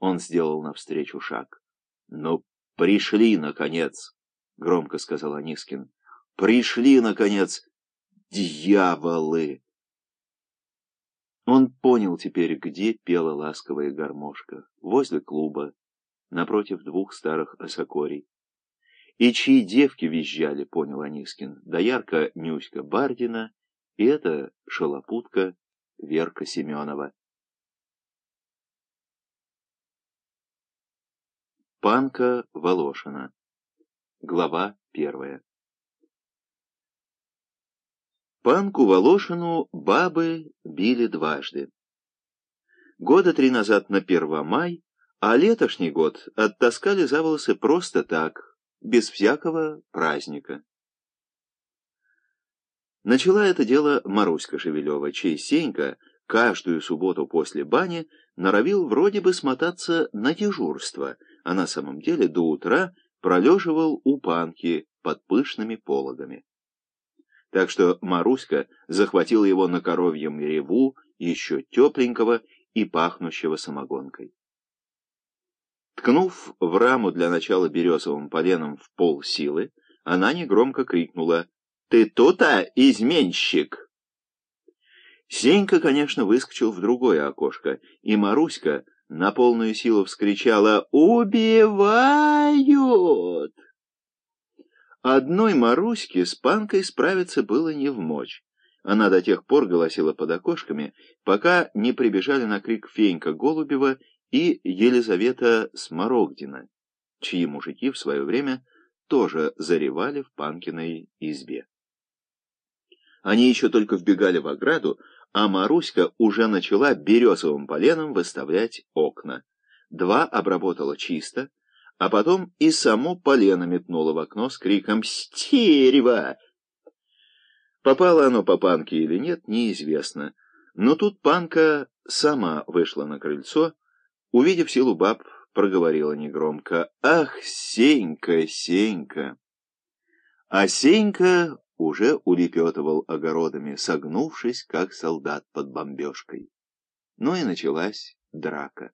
Он сделал навстречу шаг. «Ну, пришли, наконец!» — громко сказал Анискин. «Пришли, наконец, дьяволы!» Он понял теперь, где пела ласковая гармошка. Возле клуба, напротив двух старых осокорий. И чьи девки визжали, понял Анискин. Доярка Нюська Бардина и эта шалопутка Верка Семенова. Панка Волошина. Глава первая. Панку Волошину бабы били дважды. Года три назад на Первомай, а летошний год оттаскали за волосы просто так, без всякого праздника. Начала это дело Маруська Шевелева, чей Сенька каждую субботу после бани норовил вроде бы смотаться на дежурство — а на самом деле до утра пролеживал у панки под пышными пологами. Так что Маруська захватила его на коровьем реву, еще тепленького и пахнущего самогонкой. Ткнув в раму для начала березовым поленом в пол силы, она негромко крикнула «Ты тут-то, изменщик!» Сенька, конечно, выскочил в другое окошко, и Маруська, на полную силу вскричала «Убивают!». Одной Маруське с панкой справиться было не в мочь. Она до тех пор голосила под окошками, пока не прибежали на крик Фенька Голубева и Елизавета Сморогдина, чьи мужики в свое время тоже заревали в Панкиной избе. Они еще только вбегали в ограду, а Маруська уже начала березовым поленом выставлять окна. Два обработала чисто, а потом и само полено метнуло в окно с криком «Стерево!». Попало оно по панке или нет, неизвестно. Но тут панка сама вышла на крыльцо, увидев силу баб, проговорила негромко «Ах, Сенька, Сенька!». А Сенька уже улепетывал огородами, согнувшись, как солдат под бомбежкой. Ну и началась драка.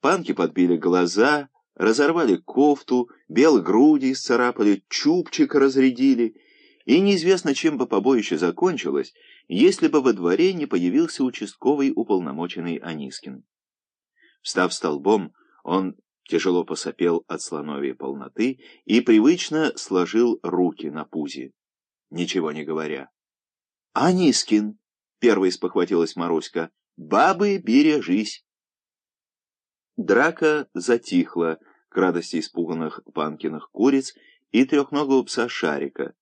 Панки подбили глаза, разорвали кофту, белые груди исцарапали, чубчик разрядили, и неизвестно, чем бы побоище закончилось, если бы во дворе не появился участковый уполномоченный Анискин. Встав столбом, он тяжело посопел от слоновьей полноты и привычно сложил руки на пузе, ничего не говоря. — Анискин! — первой спохватилась Маруська. — Бабы, бережись! Драка затихла к радости испуганных панкиных куриц и трехногого пса Шарика.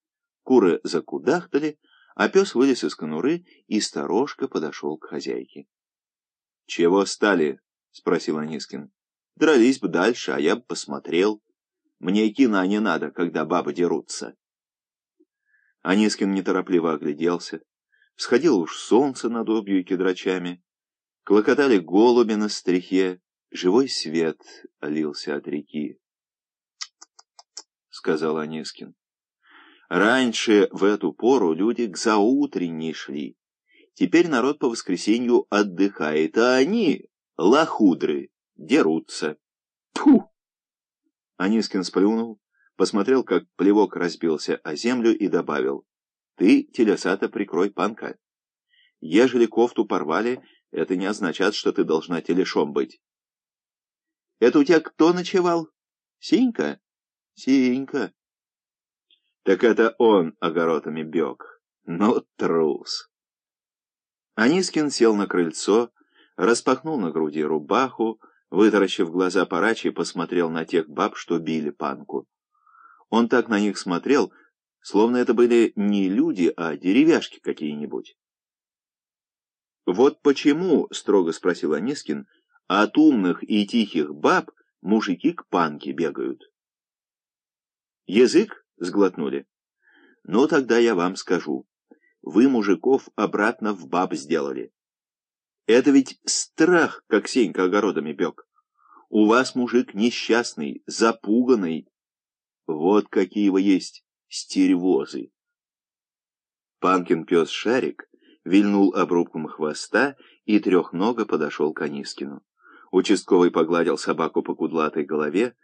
Куры закудахтали, а пес вылез из конуры и сторожко подошел к хозяйке. — Чего стали? — спросил Анискин. Дрались бы дальше, а я бы посмотрел. Мне кино не надо, когда бабы дерутся. Анискин неторопливо огляделся. Всходило уж солнце над обью и кедрачами. Клокотали голуби на стрихе. Живой свет олился от реки. — сказал Анискин. Раньше в эту пору люди к заутренней шли. Теперь народ по воскресенью отдыхает, а они, лохудры, дерутся. Тьфу! Анискин сплюнул, посмотрел, как плевок разбился о землю и добавил. Ты, телесата, прикрой панка. Ежели кофту порвали, это не означает, что ты должна телешом быть. Это у тебя кто ночевал? Синька? Синька. Так это он огородами бег. Ну, трус. Анискин сел на крыльцо, распахнул на груди рубаху, Вытаращив глаза парачи, посмотрел на тех баб, что били панку. Он так на них смотрел, словно это были не люди, а деревяшки какие-нибудь. «Вот почему, — строго спросил Анискин, — от умных и тихих баб мужики к панке бегают?» «Язык?» — сглотнули. «Ну, тогда я вам скажу. Вы мужиков обратно в баб сделали. Это ведь страх, как Сенька огородами бег. У вас мужик несчастный, запуганный. Вот какие вы есть стервозы. Панкин пес Шарик вильнул обрубком хвоста и трехного подошел к Анискину. Участковый погладил собаку по кудлатой голове,